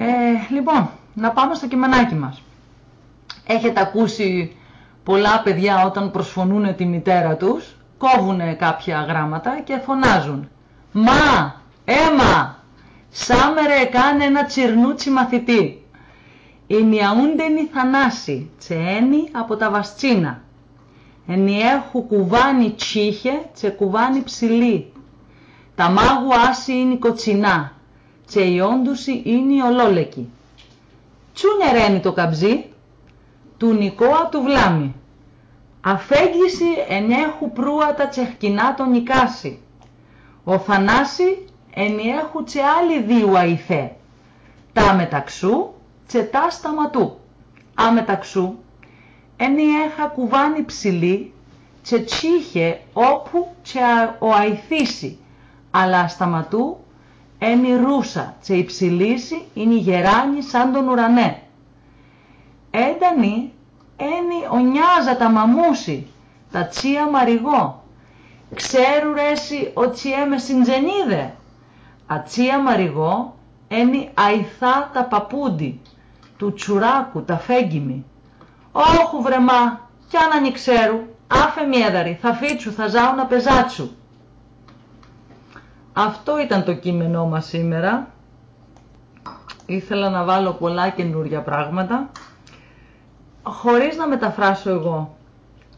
Ε, λοιπόν, να πάμε στο κειμενάκι μας. Έχετε ακούσει πολλά παιδιά όταν προσφωνούν τη μητέρα τους, κόβουν κάποια γράμματα και φωνάζουν «Μα, έμα, σάμερε κάνε ένα τσιρνούτσι μαθητή». «Ινιαούντενη θανάση, τσένι από τα βαστσίνα». «Ενιέχου κουβάνι τσίχε, τσε κουβάνι ψηλή». «Τα μάγου άση είναι κοτσινά, τσε η όντουση είναι ολόλεκη». «Τσούνε ρένει το καμπζί, του Νικόα του Βλάμι. Αφέγγιση ενέχου προύατα τσεχκινά τον νικάσει. Ο Θανάση ενιέχου τσε άλλη δύο αϊθέ. Τα μεταξού τσε τα σταματού. Α μεταξού ενιέχα κουβάνι ψηλή τσε τσίχε όπου τσε ο αϊθήσει. Αλλά σταματού ένι ρούσα τσε υψηλήσει είναι γεράνι σαν τον ουρανέ. Έντανη ένι ονιάζα τα μαμούσι, τα τσία μαριγό. Ξέρου ρέσι ο τσιέμε συντζενίδε. Ατσία μαριγό ένι αϊθά τα παπούντι, του τσουράκου τα φέγγιμη. Όχου βρεμά, κι αν ανιξέρου, άφε μιέδαρη, θα φίτσου, θα ζάω να πεζάτσου. Αυτό ήταν το κείμενό μας σήμερα. Ήθελα να βάλω πολλά καινούργια πράγματα χωρίς να μεταφράσω εγώ.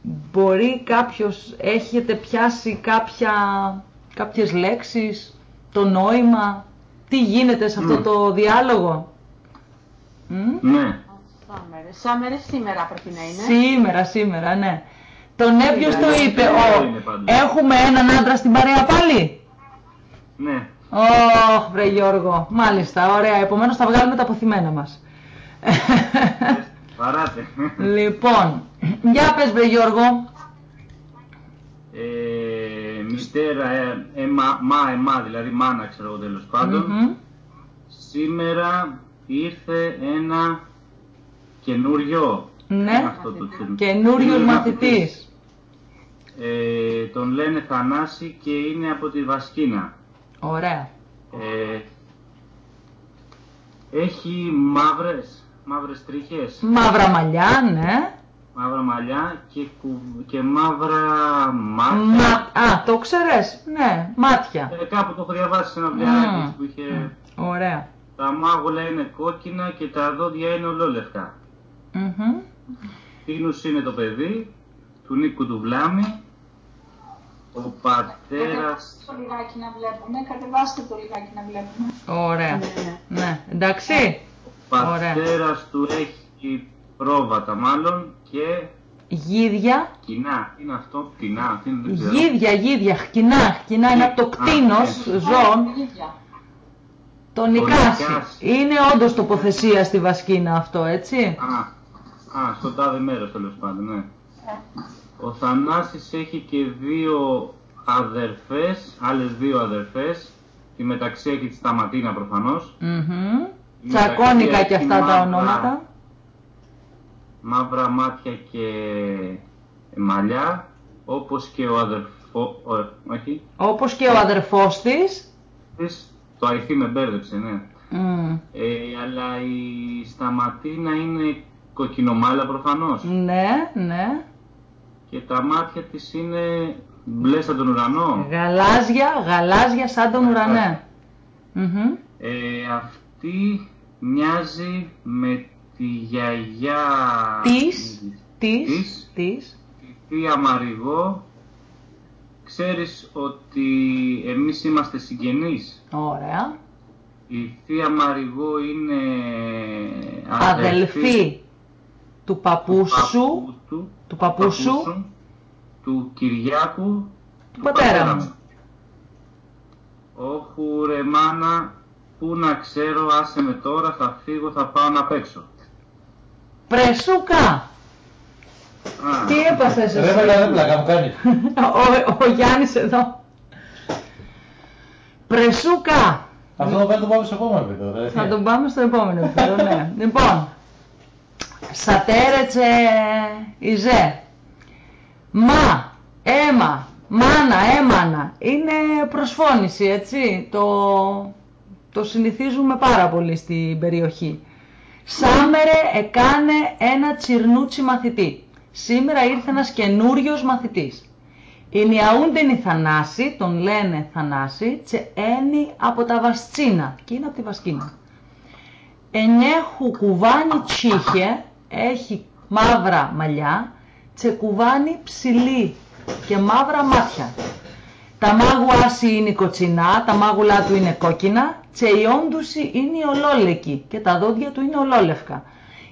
Μπορεί κάποιος, έχετε πιάσει κάποια, κάποιες λέξεις, το νόημα, τι γίνεται σε αυτό Ναι. το διάλογο. Μμ? Ναι. Σάμερες. Σάμερες σήμερα πρέπει να είναι. Σήμερα, σήμερα, ναι. Το ναι ποιος το Ναι, είπε, ναι, ο, είναι πάντως. έχουμε έναν άντρα στην παρέα πάλι. Ναι. Ωχ, βρε Γιώργο, μάλιστα, ωραία, επομένως θα βγάλουμε τα αποθυμένα μας. Παράτε. λοιπόν, για πες βρε Γιώργο, Ε, μητέρα, ε, ε, μα, μα, εμά, δηλαδή μάνα ξέρω εγώ τέλος πάντων. Μμμ. Σήμερα ήρθε ένα καινούριο. Ναι. Είναι αυτό το καινούριο. καινούριος μαθητής. Ε, τον λένε Θανάση και είναι από τη Βασκίνα. Ωραία. Ε, έχει μαύρες, μαύρες τρίχες, Μαύρα μαλλιά, ναι. μαύρα μαλλιά και, κου- και μαύρα μάτια. Μα... Α, το ξέρες, ναι, μάτια. Ε, κάπου το έχω διαβάσει σε ένα βιβλιαράκι Μμμ. που είχε... Ωραία. Τα μάγουλα είναι κόκκινα και τα δόντια είναι ολόλευκα. Μμμ. Τίνους είναι το παιδί, του Νίκου του Βλάμη, ο πατέρας... Κατεβάστε το λιγάκι να βλέπουμε. Κατεβάστε το λιγάκι να βλέπουμε. Ωραία. Ναι, ναι. Ναι, εντάξει. Ο πατέρας του έχει πρόβατα μάλλον και Γίδια. κοινά. Τι είναι αυτό, κοινά, τι είναι, δεν ξέρω. Γίδια, γίδια, χκινά, χκινά είναι από το Α, κτίνος ναι. ζώων. Ίδια. Το Το νικάσει. νικάσει. Είναι όντως τοποθεσία στη Βασκίνα αυτό, έτσι. Α, α, στο τάδε μέρος τέλος πάντων, ναι. Ε, Ο Θανάσης έχει και δύο αδερφές, άλλες δύο αδερφές, τη Μεταξία και τη Σταματίνα προφανώς. Μμμ. Η Τσακώνικα Μεταξία και έχει αυτά τα μαύρα- ονόματα. Μαύρα μάτια και μαλλιά, όπως και ο αδερφό... Ο, όχι, Όπως και ο αδερφός της. της, το αριθύ με μπέρδεψε, ναι. Μμ. Ε, αλλά η Σταματίνα είναι κοκκινομάλα προφανώς. Ναι, ναι. Και τα μάτια της είναι μπλε σαν τον ουρανό. Γαλάζια, γαλάζια σαν τον ουρανέ. Μμμ. Ε, αυτή μοιάζει με τη γιαγιά Της, της, Της. της. τη θεία Μαριγό. Ξέρεις ότι εμείς είμαστε συγγενείς; Ωραία. Η θεία Μαριγό είναι Αδελφή του παππού σου, παππού του, του παππού σου, του Κυριάκου, του πατέρα μου. Όχου ρε μάνα, πού να ξέρω, άσε με τώρα, θα φύγω, θα πάω να παίξω. Πρεσούκα! Α, Τι έπαθες Ρε εσύ; με ρε πλάκα μου κάνεις. Ο, ο Γιάννης εδώ. Πρεσούκα! Αυτό το πάει το πάμε στο επόμενο βίντεο. ρε. Θα τον πάμε στο επόμενο επίπεδο, ναι. Λοιπόν, σατέρετσε ιζέ. Μα, έμα, μάνα, έμανα. Είναι προσφώνηση, έτσι. Το, Το συνηθίζουμε πάρα πολύ στην περιοχή. Σάμερε εκάνε ένα τσιρνούτσι μαθητή. Σήμερα ήρθε ένας καινούριος μαθητής. Είναι αούντεν η Θανάση, τον λένε Θανάση, τσε ένι από τα Βαστσίνα και είναι από τη Βασκίνα. Ενέχου κουβάνι τσίχε, έχει μαύρα μαλλιά, τσε κουβάνι ψηλή και μαύρα μάτια. Τα μάγου άσι είναι κοτσινά, τα μάγουλά του είναι κόκκινα, τσε η όντουση είναι ολόλεκη και τα δόντια του είναι ολόλευκα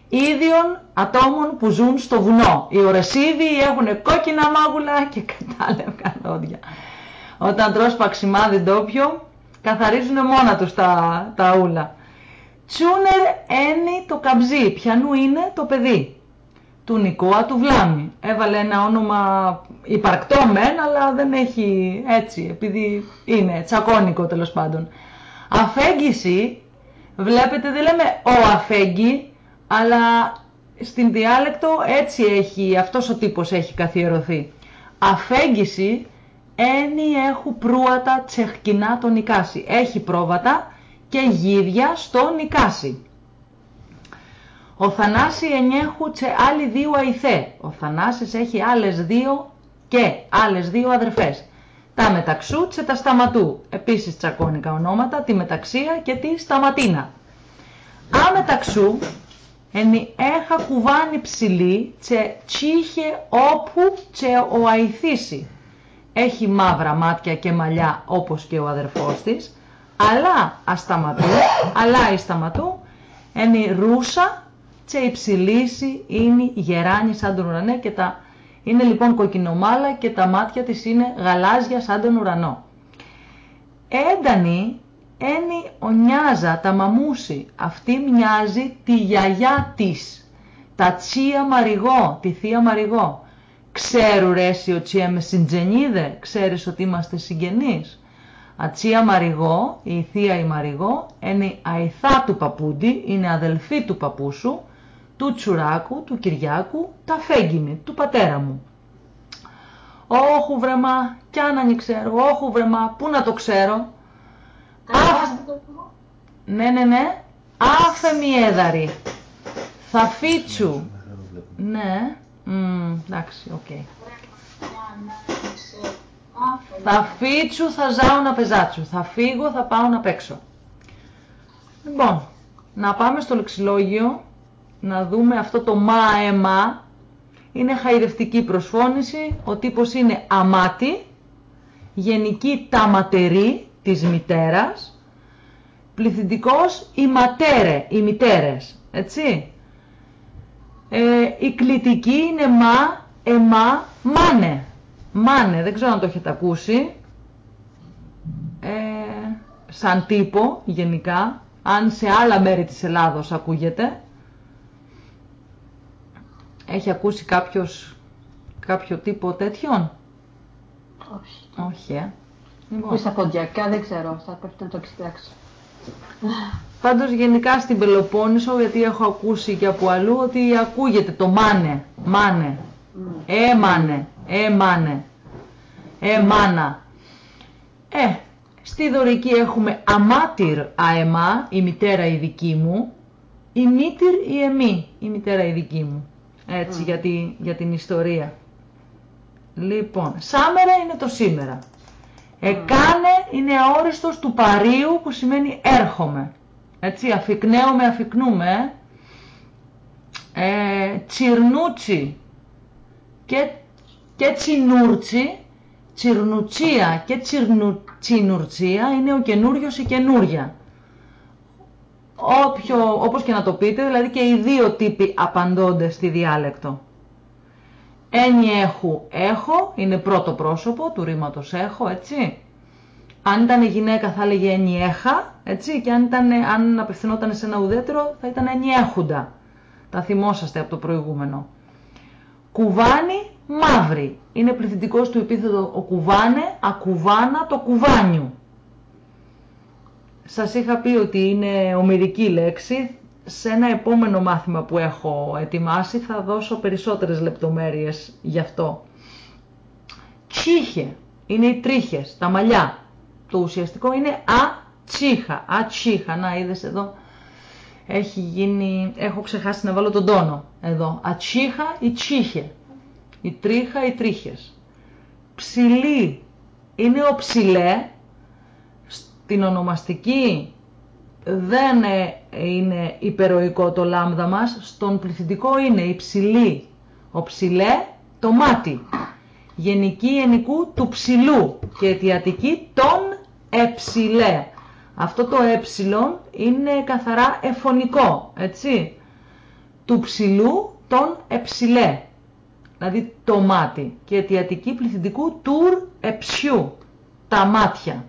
ίδιων ατόμων που ζουν στο βουνό. Οι ορεσίδιοι έχουν κόκκινα μάγουλα και κατάλευκα δόντια. Όταν τρως παξιμάδι ντόπιο, καθαρίζουν μόνα τους τα, τα ούλα. Τσούνερ ένι το καμπζί, πιανού είναι το παιδί. Του Νικόα του Βλάμι. Έβαλε ένα όνομα υπαρκτό μεν, αλλά δεν έχει έτσι, επειδή είναι τσακώνικο τέλος πάντων. Αφέγγιση, βλέπετε δεν λέμε ο αφέγγι, αλλά στην διάλεκτο έτσι έχει, αυτός ο τύπος έχει καθιερωθεί. Αφέγγιση ένι έχου προύατα τσεχκινά τον νικάσει. Έχει πρόβατα και γίδια στο νικάσει. Ο Θανάσης ενέχου τσε άλλοι δύο αϊθέ. Ο Θανάσης έχει άλλες δύο και άλλες δύο αδερφές. Τα μεταξού τσε τα σταματού. Επίσης τσακώνικα ονόματα, τη μεταξία και τη σταματίνα. Α μεταξού Ενι έχα κουβάνι ψηλή τσε τσίχε όπου τσε ο αϊθήσει. Έχει μαύρα μάτια και μαλλιά όπως και ο αδερφός της, αλλά ασταματού, αλλά σταματού, ενι ρούσα τσε υψηλήσει είναι γεράνι σαν τον ουρανέ και τα είναι λοιπόν κοκκινομάλα και τα μάτια της είναι γαλάζια σαν τον ουρανό. Έντανη ένι ο νιάζα τα μαμούσι, αυτή μοιάζει τη γιαγιά της, τα τσία μαριγό, τη θεία μαριγό. Ξέρου ρε εσύ ο τσία με συντζενίδε, ξέρεις ότι είμαστε συγγενείς; Ατσία Μαριγό, η θεία η Μαριγό, είναι αϊθά του παππούντι, είναι αδελφή του παππού σου, του Τσουράκου, του Κυριάκου, τα φέγγιμη, του πατέρα μου. Όχου βρεμά, κι αν αν ξέρω, όχου βρεμά, πού να το ξέρω, ναι, ναι, ναι. Άφεμη έδαρη. Θα φίτσου. Ναι. εντάξει, οκ. Θα φίτσου, θα ζάω να πεζάτσου. Θα φύγω, θα πάω να παίξω. Λοιπόν, να πάμε στο λεξιλόγιο, να δούμε αυτό το μα εμά. Είναι χαϊδευτική προσφώνηση, ο τύπος είναι αμάτι, γενική ταματερή, της μητέρας, πληθυντικός η ματέρε, οι μητέρες, έτσι. Ε, η κλητική είναι μα, εμά, μάνε. Μάνε, δεν ξέρω αν το έχετε ακούσει. Ε, σαν τύπο, γενικά, αν σε άλλα μέρη της Ελλάδος ακούγεται. Έχει ακούσει κάποιος κάποιο τύπο τέτοιον; Όχι. Όχι, ε. Λοιπόν. Στα ποντιακά δεν ξέρω, θα πρέπει να το εξετάξω. Πάντως γενικά στην Πελοπόννησο, γιατί έχω ακούσει και από αλλού, ότι ακούγεται το μάνε, μάνε, mm. ε μάνε, ε μάνε, ε μάνα. Ε, στη δωρική έχουμε αμάτυρ αεμά, η μητέρα η δική μου, η μήτυρ η εμή, η μητέρα η δική μου. Έτσι, mm. για, για την ιστορία. Λοιπόν, σάμερα είναι το σήμερα. Εκάνε είναι αόριστος του παρίου που σημαίνει έρχομαι. Έτσι, αφικνέομαι, αφικνούμε. Ε, τσιρνούτσι και, και τσινούρτσι, τσιρνουτσία και τσιρνου, τσινουρτσία είναι ο καινούριος ή καινούρια. Όποιο, όπως και να το πείτε, δηλαδή και οι δύο τύποι απαντώνται στη διάλεκτο. Ένι έχου έχω, είναι πρώτο πρόσωπο του ρήματος έχω, έτσι. Αν ήταν γυναίκα θα έλεγε ένι έχα, έτσι. Και αν, ήταν, αν απευθυνόταν σε ένα ουδέτερο θα ήταν ένι έχουντα. Τα θυμόσαστε από το προηγούμενο. Κουβάνι μαύρη. Είναι πληθυντικός του επίθετο ο κουβάνε, ακουβάνα το κουβάνιου. Σας είχα πει ότι είναι ομυρική λέξη, σε ένα επόμενο μάθημα που έχω ετοιμάσει θα δώσω περισσότερες λεπτομέρειες γι' αυτό. Τσίχε είναι οι τρίχες, τα μαλλιά. Το ουσιαστικό είναι α Ατσίχα, ατσίχα. Να είδες εδώ. Έχει γίνει, έχω ξεχάσει να βάλω τον τόνο εδώ. Ατσίχα ή τσίχε. Η τρίχα ή τρίχες. Ψηλή είναι ο ψηλέ. Στην ονομαστική δεν ε, είναι υπεροϊκό το λάμδα μας. Στον πληθυντικό είναι η ψηλή. Ο ψηλέ το μάτι. Γενική ενικού του ψηλού και αιτιατική τον εψηλέ. Αυτό το ε είναι καθαρά εφωνικό, έτσι. Του ψηλού τον εψηλέ. Δηλαδή το μάτι. Και αιτιατική πληθυντικού τουρ εψιού. Τα μάτια.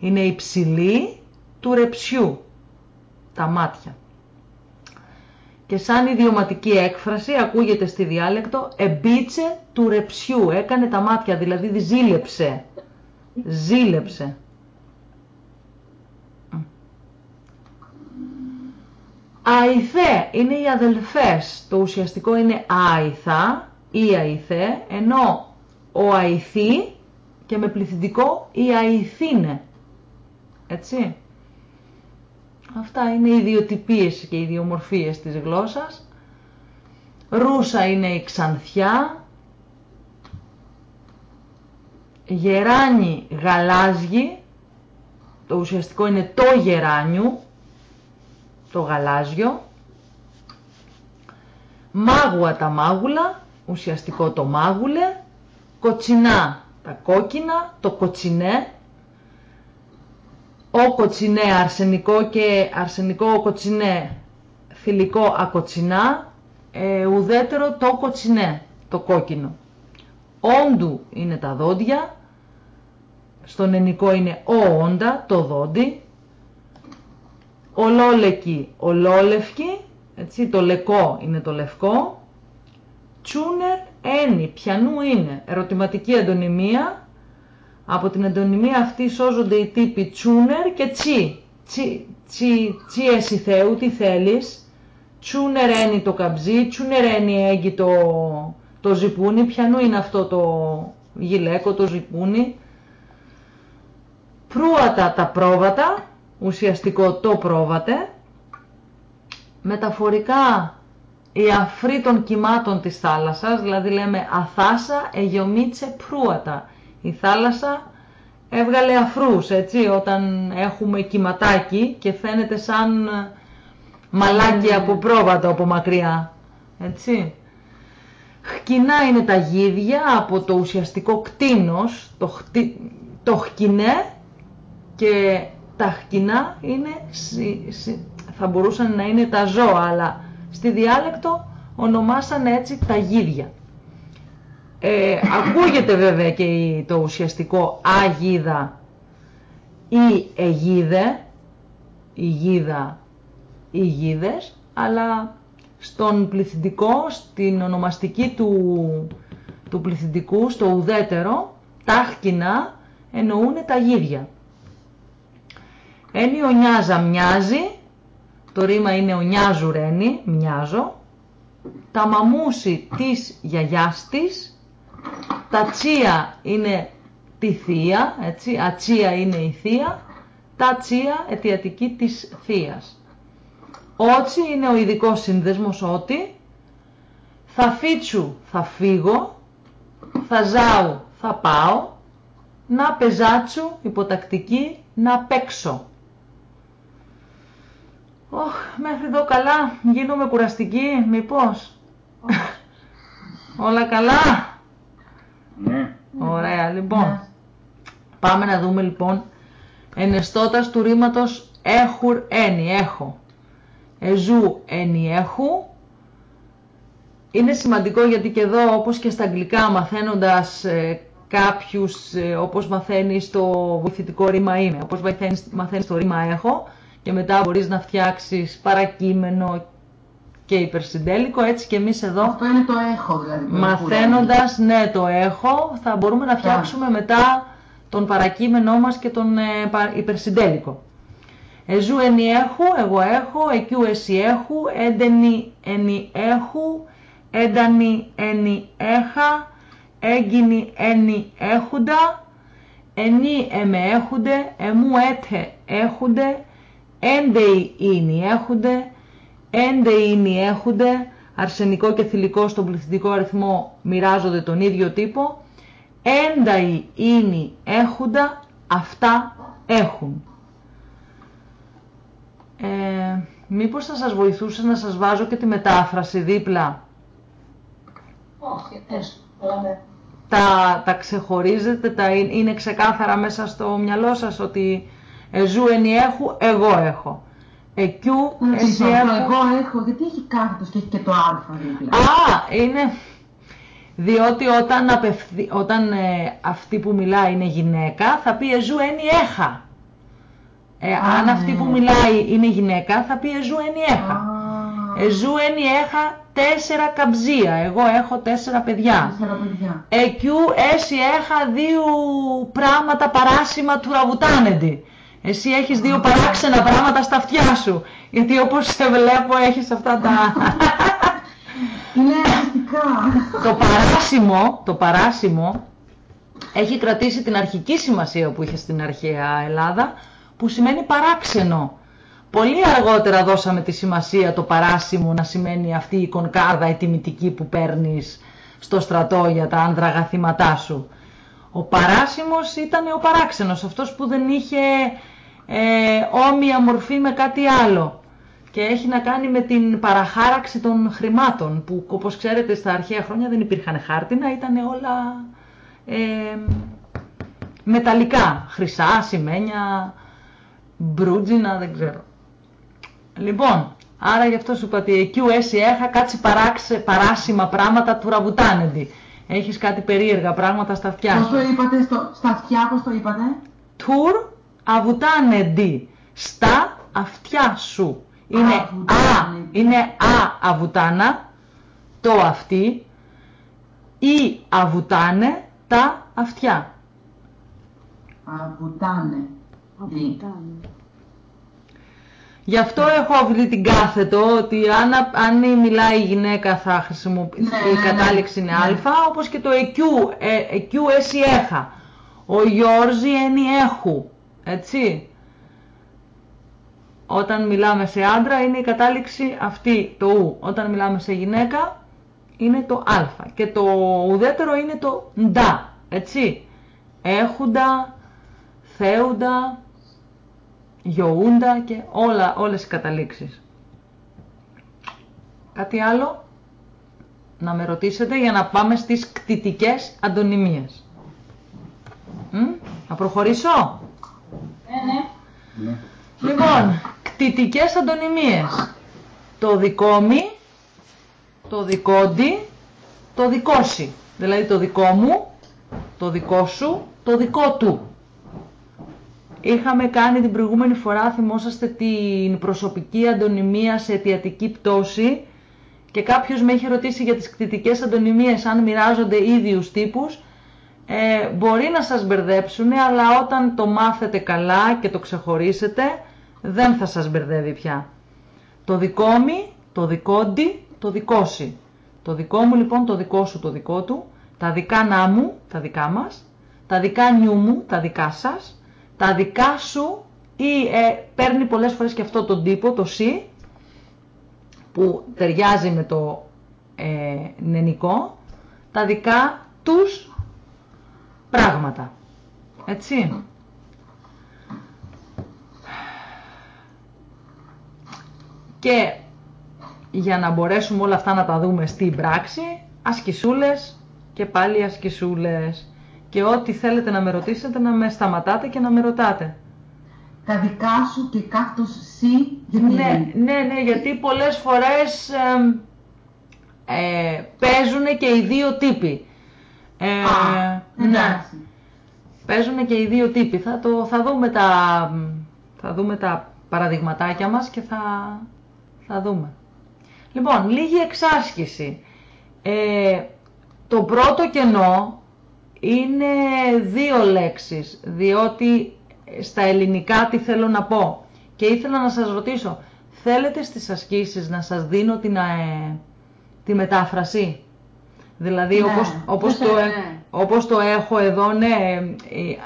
Είναι υψηλή του ρεψιού. Τα μάτια. Και σαν ιδιωματική έκφραση ακούγεται στη διάλεκτο εμπίτσε του ρεψιού. Έκανε τα μάτια, δηλαδή ζήλεψε. Ζήλεψε. Αϊθέ είναι οι αδελφές. Το ουσιαστικό είναι αϊθά ή αϊθέ, ενώ ο αϊθή και με πληθυντικό η αϊθίνε. Έτσι. Αυτά είναι οι ιδιοτυπίες και οι ιδιομορφίες της γλώσσας. Ρούσα είναι η ξανθιά. Γεράνι γαλάζι. Το ουσιαστικό είναι το γεράνιου. Το γαλάζιο. Μάγουα τα μάγουλα. Ουσιαστικό το μάγουλε. Κοτσινά τα κόκκινα. Το κοτσινέ ο κοτσινέ αρσενικό και αρσενικό κοτσινέ θηλυκό ακοτσινά, ε, ουδέτερο το κοτσινέ, το κόκκινο. Όντου είναι τα δόντια, στον ενικό είναι ο όντα, το δόντι. Ολόλεκη, ολόλευκη, έτσι, το λεκό είναι το λευκό. Τσούνερ, ένι, πιανού είναι, ερωτηματική αντωνυμία, από την εντονιμία αυτή σώζονται οι τύποι τσούνερ και τσι. Τσι, τσι, τσι εσύ Θεού, τι θέλεις. Τσούνερ ένι το καμπζί, τσούνερ ένι έγκυ το, το ζυπούνι. Πιανού είναι αυτό το γυλαίκο, το ζυπούνι. Προύατα τα πρόβατα, ουσιαστικό το πρόβατε. Μεταφορικά η αφρή των κυμάτων της θάλασσας, δηλαδή λέμε αθάσα εγιομίτσε προύατα η θάλασσα έβγαλε αφρούς, έτσι, όταν έχουμε κυματάκι και φαίνεται σαν μαλάκι ναι. από πρόβατο από μακριά, έτσι. Χκινά είναι τα γίδια από το ουσιαστικό κτίνος, το, χτι, το χκινέ και τα χκινά είναι, θα μπορούσαν να είναι τα ζώα, αλλά στη διάλεκτο ονομάσαν έτσι τα γίδια. Ε, ακούγεται βέβαια και το ουσιαστικό αγίδα ή εγίδε, η γίδα ή γίδες, αλλά στον πληθυντικό, στην ονομαστική του, του πληθυντικού, στο ουδέτερο, τάχκινα εννοούν τα γίδια. Ένι ονιάζα μοιάζει, το ρήμα είναι ονιάζουρένι, μοιάζω, τα μαμούσι της γιαγιάς της, τα τσία είναι τη θεία, έτσι, ατσία είναι η θεία, τα τσία αιτιατική της θείας. Ότσι είναι ο ειδικός σύνδεσμος ότι. Θα φίτσου θα φύγω, θα ζάου θα πάω, να πεζάτσου υποτακτική να παίξω. Ωχ, μέχρι εδώ καλά, γίνομαι κουραστική, μήπως; Όλα καλά; Ναι. Ωραία, λοιπόν. Ναι. Πάμε να δούμε λοιπόν ενεστώτας του ρήματος έχουρ ένι, έχω. Εζού ένι έχου. Είναι σημαντικό γιατί και εδώ όπως και στα αγγλικά μαθαίνοντας ε, κάποιους ε, όπως μαθαίνεις το βοηθητικό ρήμα είμαι, όπως μαθαίνεις, μαθαίνεις το ρήμα έχω και μετά μπορείς να φτιάξεις παρακείμενο και υπερσυντέλικο, έτσι και εμείς εδώ Αυτό είναι το έχω δηλαδή. Μαθαίνοντας, ναι το έχω, θα μπορούμε να φτιάξουμε μετά τον παρακείμενό μας και τον ε, υπερσυντέλικο. Εζού ενι έχου, εγώ έχω, εκιού εσύ έχου, έντενι ενι έχου, έντανι ενι έχα, έγκυνι ενι έχουντα, ενι εμέ έχουντε, εμού έτε έχονται, έντεοι ίνοι έχονται, έντεοι ίνοι έχονται, αρσενικό και θηλυκό στον πληθυντικό αριθμό μοιράζονται τον ίδιο τύπο, ένταοι ίνοι έχοντα, αυτά έχουν. Ε, μήπως θα σας βοηθούσε να σας βάζω και τη μετάφραση δίπλα; Όχι, έστω. Ωραία. Τα, τα ξεχωρίζετε, τα, είναι είναι ξεκάθαρα μέσα στο μυαλό σας ότι εζού ενιέχου, εγώ έχω. Εκιού, εσύ Εσύ έχω. εγώ έχω, γιατί έχει κάθετος και έχει και το α δίπλα. Α, είναι... Διότι όταν, απευθυ... όταν ε, αυτή που μιλάει είναι γυναίκα, θα πει εζού ενιέχα. Ε, αν Α, αυτή ναι. που μιλάει είναι γυναίκα, θα πει εζού ενιέχα. Α, Εζού ενιέχα τέσσερα καμψία. Εγώ έχω τέσσερα παιδιά. Τέσσερα παιδιά. Εκιού έσυ έχα δύο πράγματα παράσημα του ραβουτάνεντι. Εσύ έχεις δύο παράξενα πράγματα στα αυτιά σου. Γιατί όπως σε βλέπω έχεις αυτά τα... Είναι αστικά. το παράσημο, το παράσημο έχει κρατήσει την αρχική σημασία που είχε στην αρχαία Ελλάδα, που σημαίνει παράξενο. Πολύ αργότερα δώσαμε τη σημασία το παράσημο να σημαίνει αυτή η κονκάρδα η τιμητική που παίρνεις στο στρατό για τα άνδρα αγαθήματά σου. Ο παράσημος ήταν ο παράξενος, αυτός που δεν είχε ε, όμοια μορφή με κάτι άλλο και έχει να κάνει με την παραχάραξη των χρημάτων που όπως ξέρετε στα αρχαία χρόνια δεν υπήρχαν χάρτινα, ήταν όλα ε, μεταλλικά, χρυσά, σημαίνια, μπρούτζινα, δεν ξέρω. Λοιπόν, άρα γι' αυτό σου είπα ότι εκεί ο έσυ έχα κάτσει παράξε, παράσιμα πράγματα του ραβουτάνεντι. Έχεις κάτι περίεργα πράγματα στα αυτιά Πώς σου. το είπατε στο, στα αυτιά, πώς το είπατε; Τουρ αβουτάνεντι. Στα αυτιά σου. Είναι α, Αβουτάνεντι. είναι α αβουτάνα, το αυτή, ή αβουτάνε τα αυτιά. Αβουτάνε. Τι. Γι' αυτό έχω αυτή την κάθετο ότι αν, αν η μιλάει η γυναίκα θα χρησιμοποιηθεί, Ναι, η ναι, ναι. κατάληξη είναι Ναι. α, όπως και το εκιού, ε, εκιού έσυ έχα. Ο Γιώργη ένι έχου, έτσι. Όταν μιλάμε σε άντρα είναι η κατάληξη αυτή, το ου. Όταν μιλάμε σε γυναίκα είναι το α. Και το ουδέτερο είναι το ντα, έτσι. Έχουντα, θέουντα, γιοούντα και όλα, όλες οι καταλήξεις. Κάτι άλλο να με ρωτήσετε για να πάμε στις κτητικές αντωνυμίες. Μ; Να προχωρήσω; Ναι, ναι. Ναι. Λοιπόν, κτητικές αντωνυμίες. Το δικόμι, το δικόντι, το δικόσι. Δηλαδή το δικό μου, το δικό σου, το δικό του. Είχαμε κάνει την προηγούμενη φορά, θυμόσαστε την προσωπική αντωνυμία σε αιτιατική πτώση και κάποιος με είχε ρωτήσει για τις κτητικές αντωνυμίες αν μοιράζονται ίδιους τύπους. Ε, μπορεί να σας μπερδέψουν, αλλά όταν το μάθετε καλά και το ξεχωρίσετε, δεν θα σας μπερδεύει πια. Το δικό μου, το δικόντι, το δικόσι. Το δικό μου λοιπόν, το δικό σου, το δικό του. Τα δικά να μου, τα δικά μας. Τα δικά νιού μου, τα δικά σας. Τα δικά σου ή ε, παίρνει πολλές φορές και αυτό τον τύπο, το σι, που ταιριάζει με το ε, νενικό. Τα δικά τους πράγματα. Έτσι. Και για να μπορέσουμε όλα αυτά να τα δούμε στην πράξη, ασκησούλες και πάλι ασκησούλες. Και ό,τι θέλετε να με ρωτήσετε να με σταματάτε και να με ρωτάτε. Τα δικά σου και κάθετος σι, γιατί Ναι, ναι, ναι, γιατί πολλές φορές εμ, ε, παίζουν και οι δύο τύποι. Ε, Α, ναι, εντάξει. Παίζουν και οι δύο τύποι. Θα, το, θα, δούμε τα, θα δούμε τα παραδειγματάκια μας και θα, θα δούμε. Λοιπόν, λίγη εξάσκηση. Ε, το πρώτο κενό είναι δύο λέξεις, διότι στα ελληνικά τι θέλω να πω. Και ήθελα να σας ρωτήσω, θέλετε στις ασκήσεις να σας δίνω την, ε, τη μετάφραση; Δηλαδή Ναι, όπως, όπως, ναι, το, ε- ναι. Όπως το έχω εδώ, ναι, ε,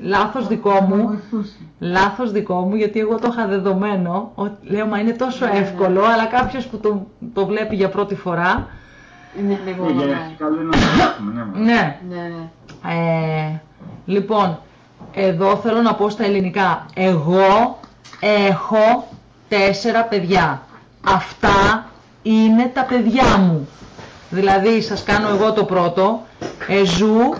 λάθος δικό Θα μου, βοηθούσε. λάθος δικό μου, γιατί εγώ το είχα δεδομένο, ότι λέω, μα είναι τόσο Ναι, ναι. εύκολο, αλλά κάποιος που το, το βλέπει για πρώτη φορά, Είναι λίγο, Ε, για ναι. αρχή καλό είναι να το μάθουμε, ναι. μωρέ. ναι, Ναι, ναι. Ε, λοιπόν, εδώ θέλω να πω στα ελληνικά. Εγώ έχω τέσσερα παιδιά. Αυτά είναι τα παιδιά μου. Δηλαδή, σας κάνω εγώ το πρώτο. Εζού,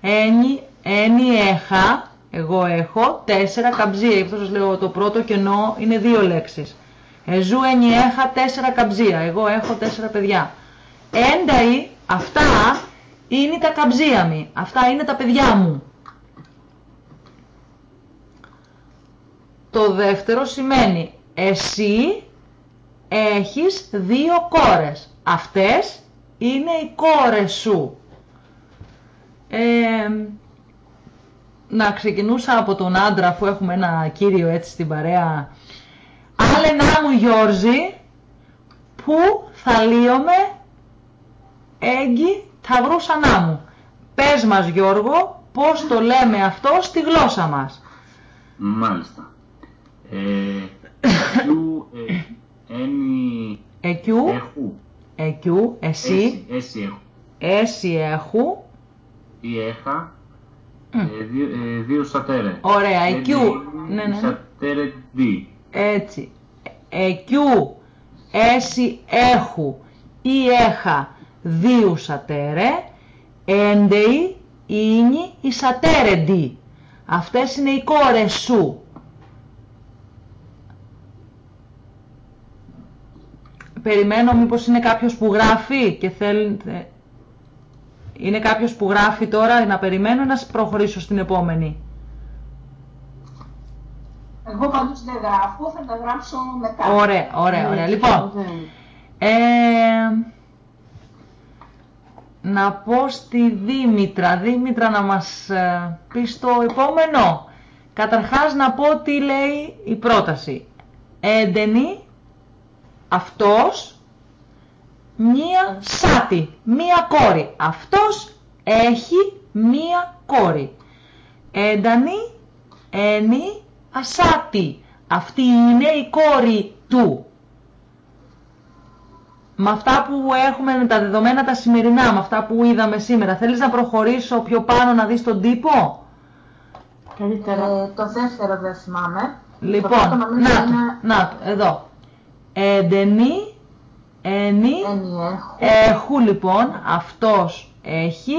ένι, ένι, έχα. Εγώ έχω τέσσερα καμψία. Γι' αυτό σας λέω το πρώτο κενό είναι δύο λέξεις. Εζού, ένι, έχα, τέσσερα καμψία. Εγώ έχω τέσσερα παιδιά. Ένταοι, αυτά είναι τα καμψία μου. Αυτά είναι τα παιδιά μου. Το δεύτερο σημαίνει εσύ έχεις δύο κόρες. Αυτές είναι οι κόρες σου. Ε, να ξεκινούσα από τον άντρα αφού έχουμε ένα κύριο έτσι στην παρέα. Άλενά μου Γιώργη που θα λύομαι; Έγκυ θα βρούσανά μου. Πες μας Γιώργο πώς το λέμε αυτό στη γλώσσα μας. Μάλιστα. Ε, Κιού, ε, ένι, Εκιού, έχου, εκιού, εσύ, έσι, έσι έχου, έσι έχου. ή έχα, Μμ. ε, δύο, ε, δύο σατέρε. Ωραία, Ένι, εκιού. Ναι, ναι, ναι. Σατέρε δι. Έτσι. Εκιού, έσι έχου ή έχα δύο σατέρε, έντεοι είναι οι σατέρεντι. Αυτές είναι οι κόρες σου. Περιμένω μήπως είναι κάποιος που γράφει και θέλει... Είναι κάποιος που γράφει τώρα να περιμένω ή να προχωρήσω στην επόμενη. Εγώ πάντως δεν γράφω, θα τα γράψω μετά. Ωραία, ωραία, ωραία. Λοιπόν, Ναι. Ε, να πω στη Δήμητρα, Δήμητρα να μας ε, πεις το επόμενο. Καταρχάς να πω τι λέει η πρόταση. Έντενη, αυτός, μία σάτη, μία κόρη. Αυτός έχει μία κόρη. Έντανη, ένι, ασάτη. Αυτή είναι η κόρη του με αυτά που έχουμε, με τα δεδομένα τα σημερινά, με αυτά που είδαμε σήμερα, θέλεις να προχωρήσω πιο πάνω να δεις τον τύπο; Καλύτερα. Ε, το δεύτερο δεν θυμάμαι. το Λοιπόν, πρώτο νομίζω να το, είναι να το, εδώ. Έντενη, ένι, ένι έχω. έχου λοιπόν, αυτός έχει,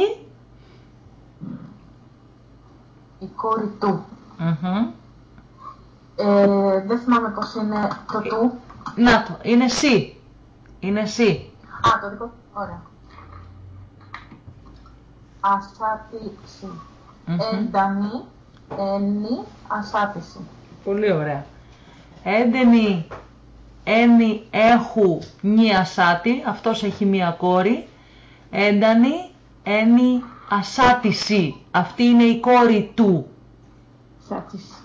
η κόρη του. μμμ. Ε, δεν θυμάμαι πώς είναι το του. να το, είναι εσύ, είναι εσύ. Α, το δικό. Ωραία. Ασάτιση. Μμμ. Έντανη, ένι, ασάτιση. Πολύ ωραία. Έντενη, ένι, έχου, μία σάτη, αυτός έχει μία κόρη. Έντανη, ένι, ασάτιση, αυτή είναι η κόρη του. Σάτις.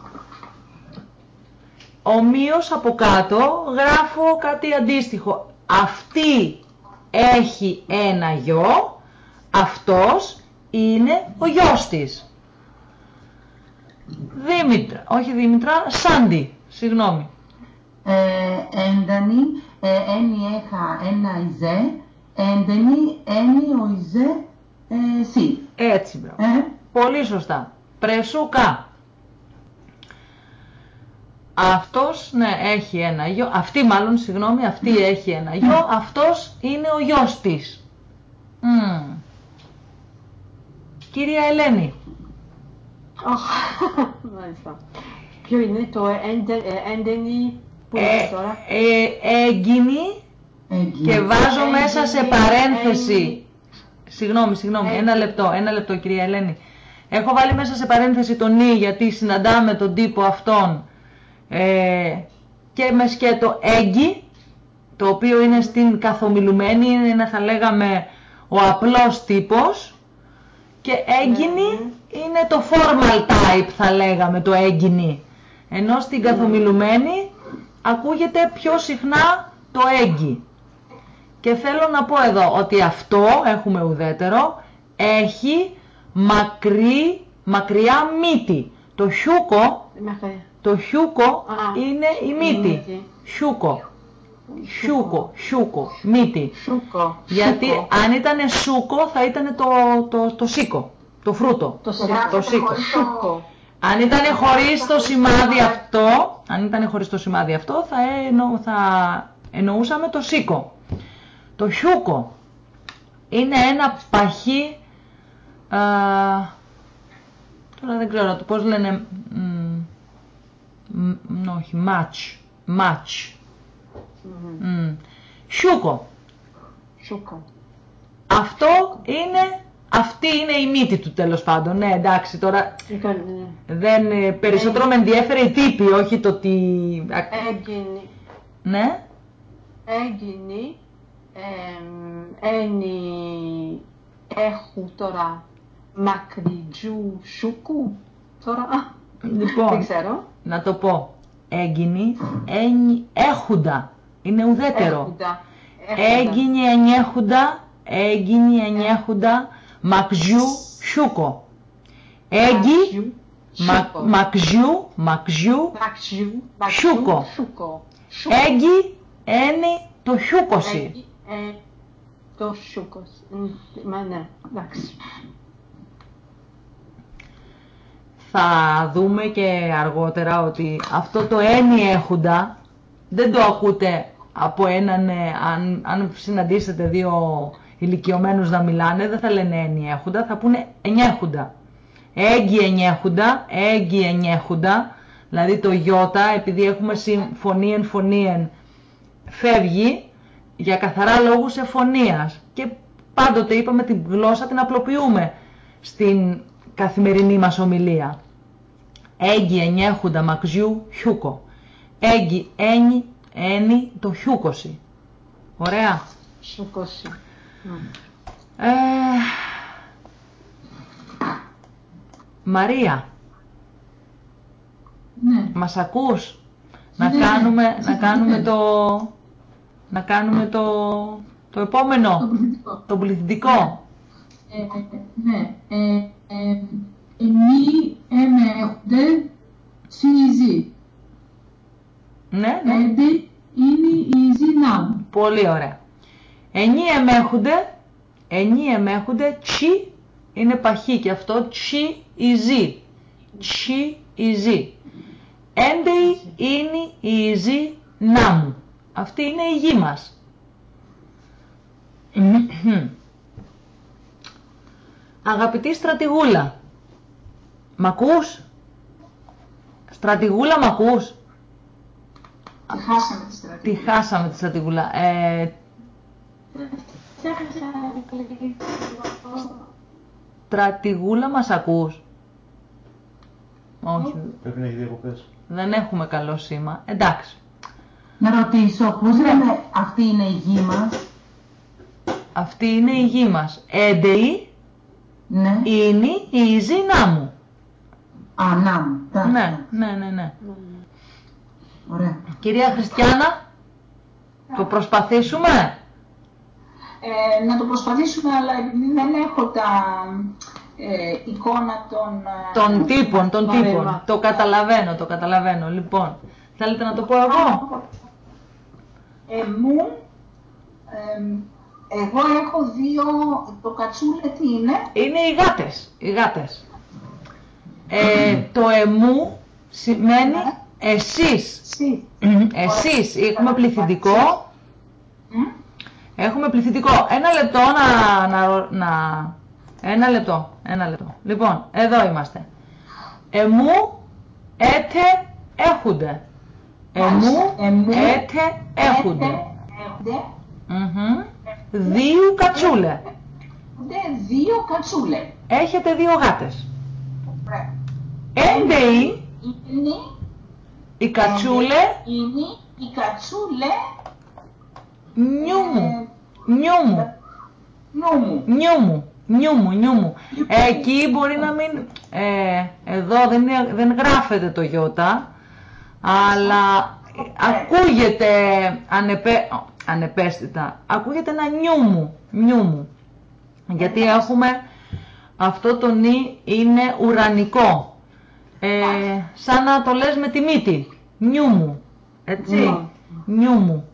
Ομοίως από κάτω γράφω κάτι αντίστοιχο. Αυτή έχει ένα γιο, αυτός είναι ο γιος της. Δήμητρα, όχι Δήμητρα, Σάντι, συγγνώμη. Ε, έντανη, ε, ένι έχα ένα ιζέ. Έντενη, ένι ο ιζέ, ε, σι. Έτσι, μπράβο. Ε, Πολύ σωστά. Πρεσούκα. Αυτός, ναι, έχει ένα γιο. Αυτή μάλλον, συγγνώμη, αυτή έχει ένα γιο. Αυτός είναι ο γιος της. Μμμ. Κυρία Ελένη. Αχ, Μάλιστα. Ποιο είναι το έντε- ε, έντενη που είναι Ε, τώρα; ε, έγκυνη έγκυ. και βάζω μέσα σε Έγκυνη, παρένθεση. έγκυνη. Συγγνώμη, συγγνώμη, ένα Έγκυνη. λεπτό, ένα λεπτό κυρία Ελένη. Έχω βάλει μέσα σε παρένθεση τον Νι γιατί συναντάμε τον τύπο αυτόν ε, και με σκέτο έγκυ, το οποίο είναι στην καθομιλουμένη, είναι ένα θα λέγαμε ο απλός τύπος και έγκυνη είναι το formal type θα λέγαμε το έγκυνη. Ενώ στην καθομιλουμένη ακούγεται πιο συχνά το έγκυ. Και θέλω να πω εδώ ότι αυτό, έχουμε ουδέτερο, έχει μακρύ μακριά μύτη. Το χιούκο, Μέχρι. το χιούκο Α, είναι η η μύτη. μύτη. Χιούκο. Χιούκο, χιούκο, μύτη. Σούκο. Γιατί Σούκο. αν ήταν σούκο θα ήταν το, το, το σίκο, το φρούτο. Το το σίκο. σίκο. Σούκο. Αν ήταν χωρίς το σημάδι αυτό, αν ήταν χωρίς το σημάδι αυτό, θα, εννο, θα εννοούσαμε το σίκο. Το χιούκο είναι ένα παχύ, α, τώρα δεν ξέρω το πώς λένε, μ, μ, μ, όχι, μάτς, μάτς, Μμμ. μ, χιούκο. Σούκο. Αυτό είναι, αυτή είναι η μύτη του τέλος πάντων. Ναι, εντάξει, τώρα Ήταν, ναι. δεν, ε, περισσότερο με ενδιαφέρει η τύπη, όχι το τι... α, Έγινε. Ναι, Έγινε. εμ, Ένι. Έχω τώρα. Μακριτζού σούκου. Τώρα. Δεν λοιπόν, ξέρω. να το πω. Έγινε, ένι, έχουντα. Είναι ουδέτερο. Έχουντα. Έχουντα. Έγινε ενιέχουντα, έγινε ενιέχουντα, μακζιού, σούκο. Έγι, Σούκο. μα- μακζιού, μακζιού, Μαξιού. Σούκο. Σούκο. Σούκο. έγι, ένι, το χιούκοσι. Έγι, ε, Το σούκος. Μ, Μα ναι, εντάξει. θα δούμε και αργότερα ότι αυτό το ένι έχουντα δεν το ακούτε από έναν, ε, αν, αν συναντήσετε δύο ηλικιωμένους να μιλάνε, δεν θα λένε ένι έχουντα, θα πούνε ενιέχουντα. Έγκυ ενιέχουντα, έγκυ ενιέχουντα, δηλαδή το γιώτα, επειδή έχουμε συμφωνίεν φωνίεν, φεύγει για καθαρά λόγους εφωνίας. Και πάντοτε είπαμε την γλώσσα την απλοποιούμε στην καθημερινή μας ομιλία. Έγκυ ενιέχουντα μαξιού χιούκο. Έγκυ ένι ένι το χιούκοσι. Ωραία. Σούκος. Μ. Ε, Μαρία, Ναι. μας ακούς; Να Ναι, κάνουμε, ναι, να κάνουμε το, να κάνουμε το, το επόμενο, Το πληθυντικό. το πληθυντικό. Ε, ναι. Ε, ε, Εμείς εμέχονται τσίζι. Ναι, ναι. Έντε είναι η ζηνάμ. Πολύ ωραία. Εννοί εμέχονται, εννοί εμέχονται, τσι είναι παχύ και αυτό, τσι ιζί. Τσι ιζί. Έντε είναι η ιζί νάμου. Αυτή είναι η γη μας. Αγαπητή στρατηγούλα, μ' ακούς; Στρατηγούλα μ' ακούς; Τη χάσαμε τη Τη στρατηγική. χάσαμε τη στρατηγούλα. Ε, στρατηγούλα μας ακούς; Όχι, Πρέπει να έχεις διακοπές. δεν έχουμε καλό σήμα. Εντάξει, Να ρωτήσω, πώς λέμε αυτή είναι η γη μας. αυτή είναι η γη μας. Έντεη Ναι. είναι η ζήνα μου. Α, νάμ. Εντάξει, Ναι, εντάξει. ναι, ναι, ναι. Ωραία. Κυρία Χριστιανά, το προσπαθήσουμε. Ε, να το προσπαθήσουμε, αλλά επειδή δεν έχω τα ε, εικόνα των... ε, Των τύπων, των Ωραία. τύπων. Το καταλαβαίνω, το καταλαβαίνω. Λοιπόν, θέλετε να το πω εγώ; Ε, μου, ε, εγώ έχω δύο, το κατσούλε τι είναι, Είναι οι γάτες, οι γάτες. Ε, το εμού σημαίνει εσείς. εσύ. Εσείς έχουμε πληθυντικό. Μμ. Έχουμε πληθυντικό. Ένα λεπτό να, να, να... Ένα λεπτό, ένα λεπτό. Λοιπόν, εδώ είμαστε. Εμού, έτε, έχουνται. Εμού, Εμού, έτε, έχουνται. Έχονται Μμμ. Δύο κατσούλε. έχονται δύο κατσούλε. Έχετε δύο γάτες. Ωραία. Έντεοι, Είναι, η κατσούλε, είναι η κατσούλε νιού μου, ε, νιού μου. νου μου. Νιού μου, νιού μου, νιού μου. Εκεί μπορεί να μην... Ε, εδώ δεν, είναι- δεν γράφεται το γιώτα, αλλά ακούγεται ανεπέ, ανεπαίσθητα. Ακούγεται ένα νιού μου, νιού μου. Γιατί έχουμε Αυτό το νι είναι ουρανικό. Ε, σαν να το λες με τη μύτη. Νιού μου. Έτσι. Ναι. Νιού μου.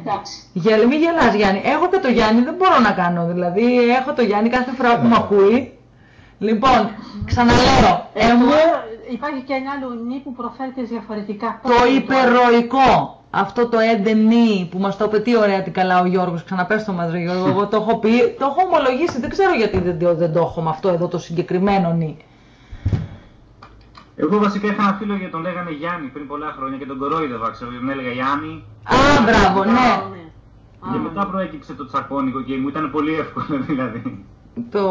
Εντάξει. Για, μην γελάς Γιάννη. Έχω και το Γιάννη, δεν μπορώ να κάνω. Δηλαδή έχω το Γιάννη κάθε φορά που με ακούει. Λοιπόν, ξαναλέω. Ε, Εμού τώρα υπάρχει και ένα άλλο νι που προφέρεται διαφορετικά. το υπερροϊκό. Αυτό το έντενι που μας το είπε τι ωραία τι καλά ο Γιώργος. Ξαναπες το μας ρε Γιώργο. Εγώ το έχω πει, το έχω ομολογήσει. Δεν ξέρω γιατί δεν, το- δεν το έχω με αυτό εδώ το συγκεκριμένο νι. Εγώ βασικά είχα ένα φίλο και τον λέγανε Γιάννη πριν πολλά χρόνια και τον κορόιδευα, ξέρω, τον έλεγα Γιάννη. Α, μπράβο, ναι. ναι. Και Α, μετά προέκυψε το τσακώνικο και μου ήταν πολύ εύκολο δηλαδή. Το,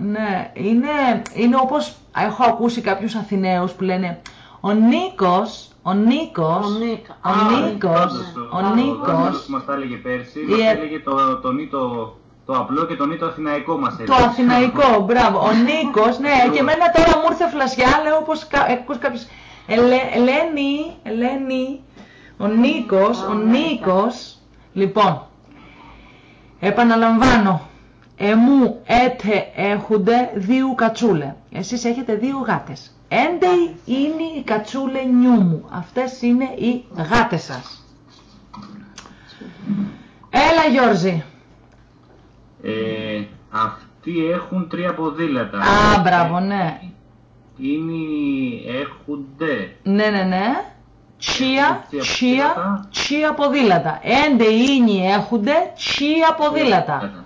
ναι, είναι, είναι όπως έχω ακούσει κάποιους Αθηναίους που λένε ο Νίκος, ο Νίκος, Ο Νίκ. ο Α, Νίκος, Όντως, ο ο Νίκος, δάσκαλος που μας τα έλεγε πέρσι, Η μας ε- έλεγε το, το, νη το, το απλό και το νη το αθηναϊκό μας έλεγε. το Αθηναϊκό, μπράβο, ο Νίκος, ναι, και εμένα τώρα μου ήρθε φλασιά, λέω πως κα, ακούς κάποιος, Ελέ, Ελένη, Ελένη, ο Νίκος, ο Νίκος, λοιπόν, επαναλαμβάνω, εμού έτε έχουνε δύο κατσούλε, εσείς έχετε δύο γάτες. Έντε είναι η κατσούλε νιού μου, αυτές είναι οι γάτες σας. Έλα Γιώργη. Ε, αυτοί έχουν τρία ποδήλατα. Α, μπράβο, ναι. Είναι, έχουνε. Ναι, ναι, ναι. Τσία, Τσία τσία, ποδήλατα. τσία ποδήλατα. Έντε ίνι έχουνε τσία ποδήλατα.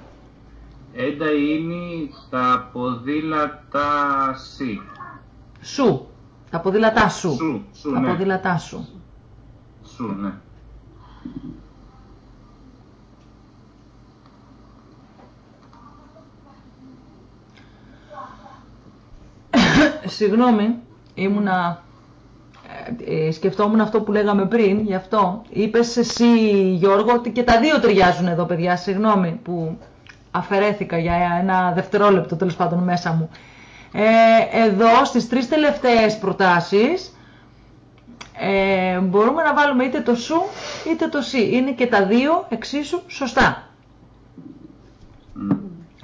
Έντα είναι τα ποδήλατα σι. Σου. Τα ποδήλατά σου. Σου, σου, Τα ναι. ποδήλατά σου. Σου, ναι. Συγγνώμη, ήμουνα... ε, ε, σκεφτόμουν αυτό που λέγαμε πριν, γι' αυτό. Είπες εσύ, Γιώργο, ότι και τα δύο ταιριάζουν εδώ, παιδιά. Συγγνώμη που αφαιρέθηκα για ένα δευτερόλεπτο, τέλος πάντων, μέσα μου. Ε, εδώ, στις τρεις τελευταίες προτάσεις, ε, μπορούμε να βάλουμε είτε το σου, είτε το σι. Είναι και τα δύο εξίσου σωστά. Μμ.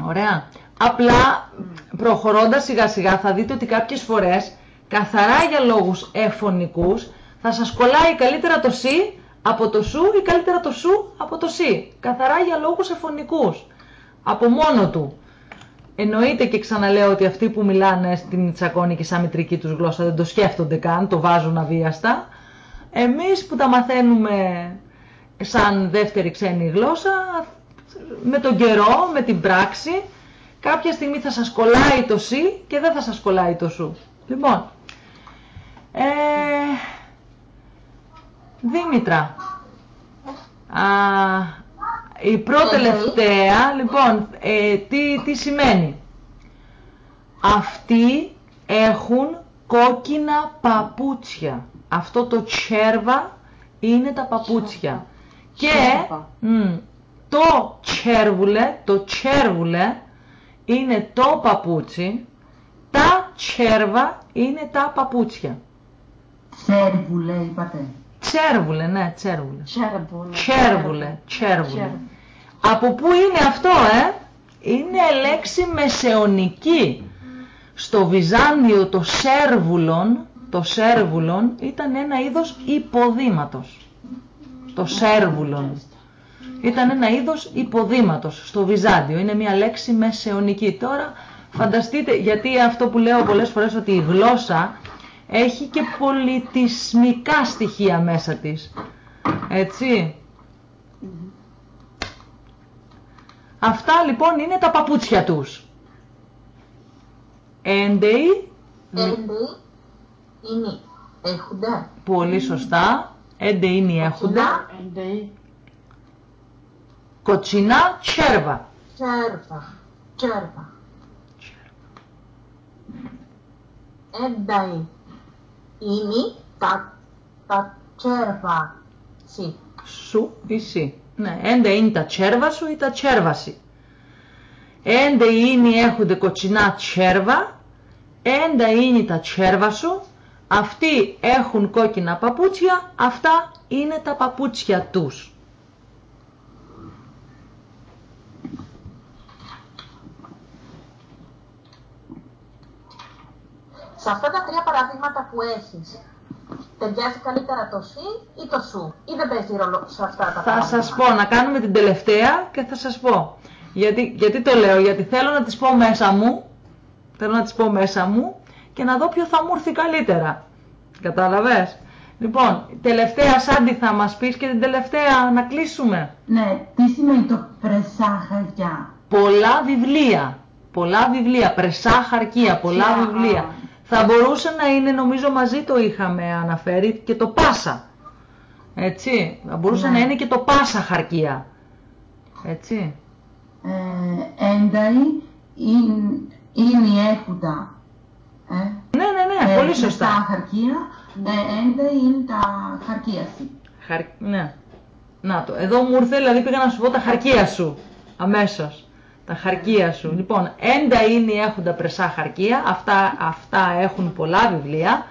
Ωραία. Απλά προχωρώντας σιγά σιγά θα δείτε ότι κάποιες φορές καθαρά για λόγους εφωνικούς θα σας κολλάει καλύτερα το σι από το σου ή καλύτερα το σου από το σι. Καθαρά για λόγους εφωνικούς. Από μόνο του. Εννοείται και ξαναλέω ότι αυτοί που μιλάνε στην τσακώνικη σαν μητρική τους γλώσσα δεν το σκέφτονται καν, το βάζουν αβίαστα. Εμείς που τα μαθαίνουμε σαν δεύτερη ξένη γλώσσα, με τον καιρό, με την πράξη, κάποια στιγμή θα σας κολλάει το σι και δεν θα σας κολλάει το σου. Λοιπόν, ε, Δήμητρα, α, η προτελευταία, λοιπόν, ε, τι, τι σημαίνει; Αυτοί έχουν κόκκινα παπούτσια. Αυτό το τσέρβα είναι τα παπούτσια. Και Τσέρβα. μ, το τσέρβουλε, το τσέρβουλε είναι το παπούτσι, τα τσέρβα είναι τα παπούτσια. Τσέρβουλε είπατε. Τσέρβουλε, ναι, τσέρβουλε. Τσέρβουλε. Τσέρβουλε, τσέρβουλε. Τσέρβουλε. Από πού είναι αυτό, ε; Είναι λέξη μεσαιωνική. Στο Βυζάντιο το σέρβουλον, το σέρβουλον ήταν ένα είδος υποδήματος. Το σέρβουλον. Ήταν ένα είδος υποδήματος στο Βυζάντιο. Είναι μια λέξη μεσαιωνική. Τώρα φανταστείτε, γιατί αυτό που λέω πολλές φορές ότι η γλώσσα έχει και πολιτισμικά στοιχεία μέσα της. Έτσι. Αυτά λοιπόν είναι τα παπούτσια τους. Έντεοι, Έντι είναι έχοντα πολύ σωστά, έντεοι έχονται, Εντεή. Κοτσινά τσέρβα. τσέρβα. Τσέρβα. Ένταει είναι τα, τα τσέρβα. Σι. Σου ή σι. Ναι, έντε είναι τα τσέρβα σου ή τα τσέρβαση. Έντε είναι έχονται κοτσινά τσέρβα, έντα είναι τα τσέρβα σου, αυτοί έχουν κόκκινα παπούτσια, αυτά είναι τα παπούτσια τους. Σε αυτά τα τρία παραδείγματα που έχεις, ταιριάζει καλύτερα το σι ή το σου; Ή δεν παίζει ρόλο σε αυτά τα Θα παραδείγματα; σας πω να κάνουμε την τελευταία και θα σας πω. Γιατί, γιατί το λέω, γιατί θέλω να τις πω μέσα μου, θέλω να τις πω μέσα μου και να δω ποιο θα μου έρθει καλύτερα. Κατάλαβες; Λοιπόν, τελευταία Σάντι θα μας πεις και την τελευταία να κλείσουμε. Ναι, τι σημαίνει το πρεσά χαρτιά. Πολλά βιβλία. Πολλά βιβλία, πρεσά χαρκία, πολλά Χαρτιά, βιβλία. Α. Θα μπορούσε να είναι, νομίζω μαζί το είχαμε αναφέρει, και το πάσα. Έτσι, θα μπορούσε Ναι. να είναι και το πάσα χαρκία. Έτσι. Ε, ένταη είναι, είναι έχοντα. Ε, Ναι, ναι, ναι, ε, πολύ Τα σωστά. χαρτιά, ε, ένταη είναι τα χαρτιά σου. Χαρ... Ναι. Να το, εδώ μου ήρθε, δηλαδή πήγα να σου πω τα χαρκία σου. Αμέσως. Τα χαρκία σου. Λοιπόν, έντα είναι έχοντα πρεσά χαρκία. Αυτά, αυτά έχουν πολλά βιβλία.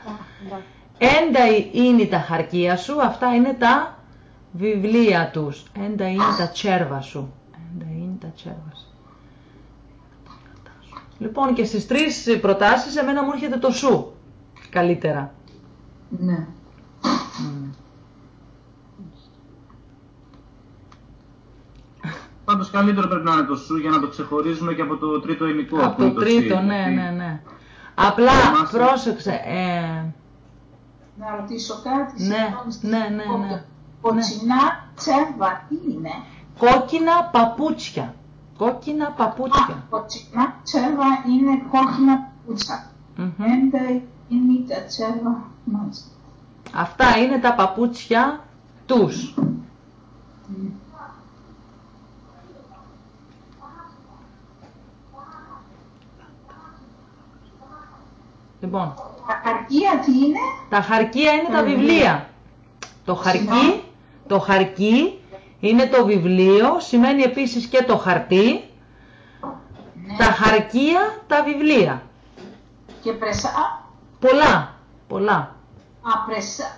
Έντα είναι τα χαρκία σου. Αυτά είναι τα βιβλία τους. Έντα είναι τα τσέρβα σου. Έντα είναι τα τσέρβα σου. Λοιπόν, και στις τρεις προτάσεις εμένα μου έρχεται το σου. Καλύτερα. Ναι. Πάντως καλύτερο πρέπει να είναι το σου για να το ξεχωρίζουμε και από το τρίτο υλικό. Από που είναι το τρίτο, σι, ναι, γιατί- ναι, ναι. Απλά Θυμάσαι. πρόσεξε. Ε, Να ρωτήσω κάτι. Ναι, συγγνώμη, ναι, ναι, κόπτω. ναι. Κοτσινά τσέρβα τι είναι; κόκκινα παπούτσια. Κόκκινα Α, παπούτσια. κοτσινά τσέρβα είναι κόκκινα παπούτσια. Μμμ. Έντα είναι τα τσέρβα. Μάλιστα. Αυτά είναι τα παπούτσια τους. Λοιπόν, Τα χαρτιά τι είναι; τα χαρκία είναι τα βιβλία. Το χαρκί, το χαρκί είναι το βιβλίο, σημαίνει επίσης και το χαρτί. Τα χαρκία, τα βιβλία. Και πρεσά. Α, Πολλά, πολλά. α, πρεσά.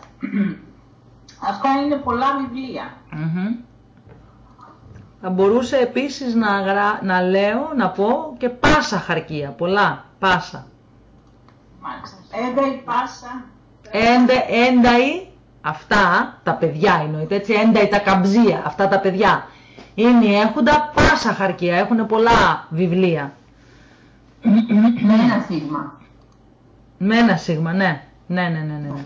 Αυτά είναι πολλά βιβλία. Μμμ. Θα μπορούσε επίσης να, γρα... να λέω, να πω και πάσα χαρκία, πολλά, πάσα. Μάλιστα. Έντα η πάσα. Έντε, ένταοι, αυτά τα παιδιά εννοείται, έτσι, ένταοι τα καμψία, αυτά τα παιδιά. Είναι έχοντα πάσα χαρκία, έχουν πολλά βιβλία. Με ένα σίγμα. Με ένα σίγμα, ναι. Ναι, ναι, ναι, ναι. ναι.